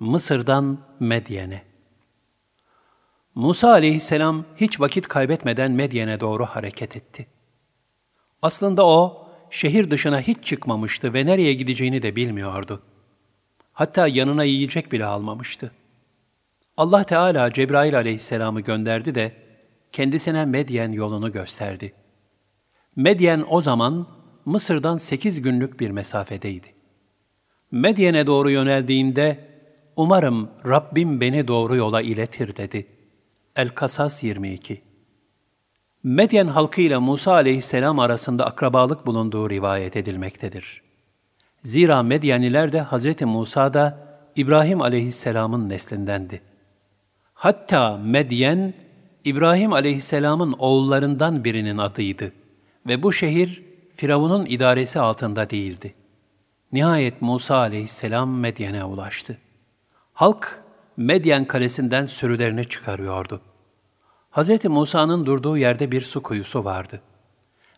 Mısır'dan Medyen'e Musa aleyhisselam hiç vakit kaybetmeden Medyen'e doğru hareket etti. Aslında o, şehir dışına hiç çıkmamıştı ve nereye gideceğini de bilmiyordu. Hatta yanına yiyecek bile almamıştı. Allah Teala Cebrail aleyhisselamı gönderdi de kendisine Medyen yolunu gösterdi. Medyen o zaman Mısır'dan sekiz günlük bir mesafedeydi. Medyen'e doğru yöneldiğinde, umarım Rabbim beni doğru yola iletir dedi. El-Kasas 22 Medyen halkı ile Musa aleyhisselam arasında akrabalık bulunduğu rivayet edilmektedir. Zira Medyaniler de Hz. Musa da İbrahim aleyhisselamın neslindendi. Hatta Medyen, İbrahim aleyhisselamın oğullarından birinin adıydı ve bu şehir Firavun'un idaresi altında değildi. Nihayet Musa aleyhisselam Medyen'e ulaştı. Halk Medyen kalesinden sürülerini çıkarıyordu. Hz. Musa'nın durduğu yerde bir su kuyusu vardı.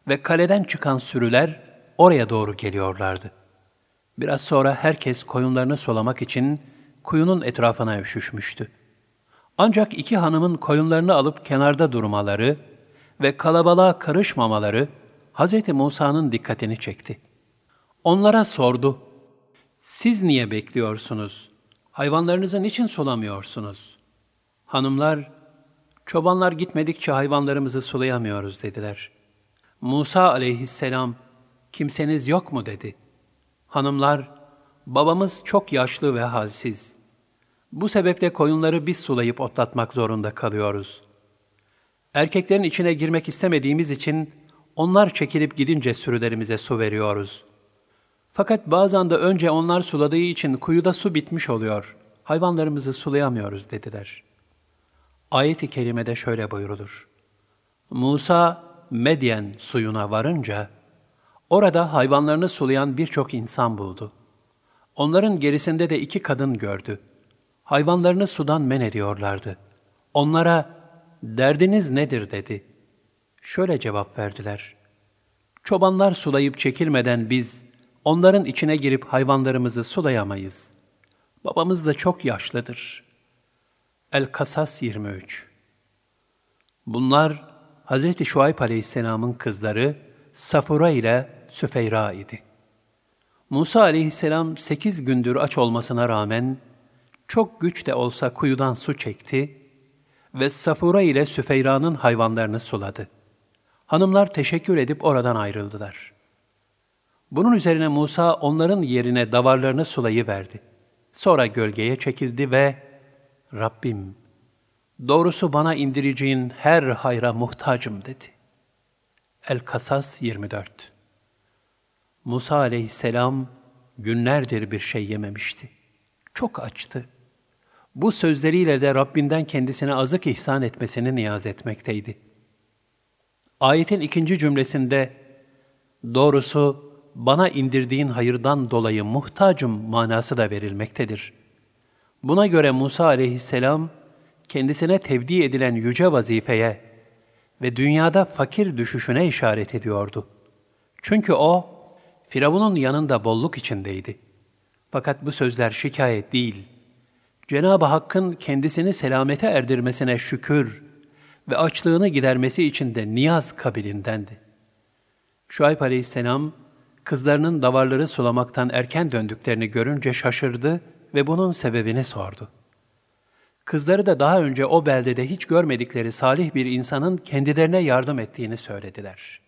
Ve kaleden çıkan sürüler oraya doğru geliyorlardı. Biraz sonra herkes koyunlarını sulamak için kuyunun etrafına üşüşmüştü. Ancak iki hanımın koyunlarını alıp kenarda durmaları ve kalabalığa karışmamaları Hz. Musa'nın dikkatini çekti. Onlara sordu, siz niye bekliyorsunuz? Hayvanlarınızı niçin sulamıyorsunuz? Hanımlar, çobanlar gitmedikçe hayvanlarımızı sulayamıyoruz dediler. Musa aleyhisselam, kimseniz yok mu dedi. Hanımlar, babamız çok yaşlı ve halsiz. Bu sebeple koyunları biz sulayıp otlatmak zorunda kalıyoruz. Erkeklerin içine girmek istemediğimiz için onlar çekilip gidince sürülerimize su veriyoruz. Fakat bazen de önce onlar suladığı için kuyuda su bitmiş oluyor. Hayvanlarımızı sulayamıyoruz dediler. Ayet-i kerimede şöyle buyurulur. Musa Medyen suyuna varınca orada hayvanlarını sulayan birçok insan buldu. Onların gerisinde de iki kadın gördü. Hayvanlarını sudan men ediyorlardı. Onlara derdiniz nedir dedi. Şöyle cevap verdiler. Çobanlar sulayıp çekilmeden biz onların içine girip hayvanlarımızı sulayamayız. Babamız da çok yaşlıdır. El-Kasas 23 Bunlar Hz. Şuayb Aleyhisselam'ın kızları Safura ile Süfeyra idi. Musa aleyhisselam sekiz gündür aç olmasına rağmen çok güç de olsa kuyudan su çekti ve Safura ile Süfeyra'nın hayvanlarını suladı. Hanımlar teşekkür edip oradan ayrıldılar. Bunun üzerine Musa onların yerine davarlarını sulayıverdi. Sonra gölgeye çekildi ve Rabbim, doğrusu bana indireceğin her hayra muhtacım dedi. El-Kasas 24 Musa aleyhisselam günlerdir bir şey yememişti. Çok açtı. Bu sözleriyle de Rabbinden kendisine azık ihsan etmesini niyaz etmekteydi. Ayetin ikinci cümlesinde doğrusu bana indirdiğin hayırdan dolayı muhtacım manası da verilmektedir. Buna göre Musa aleyhisselam kendisine tevdi edilen yüce vazifeye ve dünyada fakir düşüşüne işaret ediyordu. Çünkü o, Firavun'un yanında bolluk içindeydi. Fakat bu sözler şikayet değil, Cenab-ı Hakk'ın kendisini selamete erdirmesine şükür ve açlığını gidermesi için de niyaz kabilindendi. Şuayb aleyhisselam, kızlarının davarları sulamaktan erken döndüklerini görünce şaşırdı ve bunun sebebini sordu. Kızları da daha önce o beldede hiç görmedikleri salih bir insanın kendilerine yardım ettiğini söylediler.''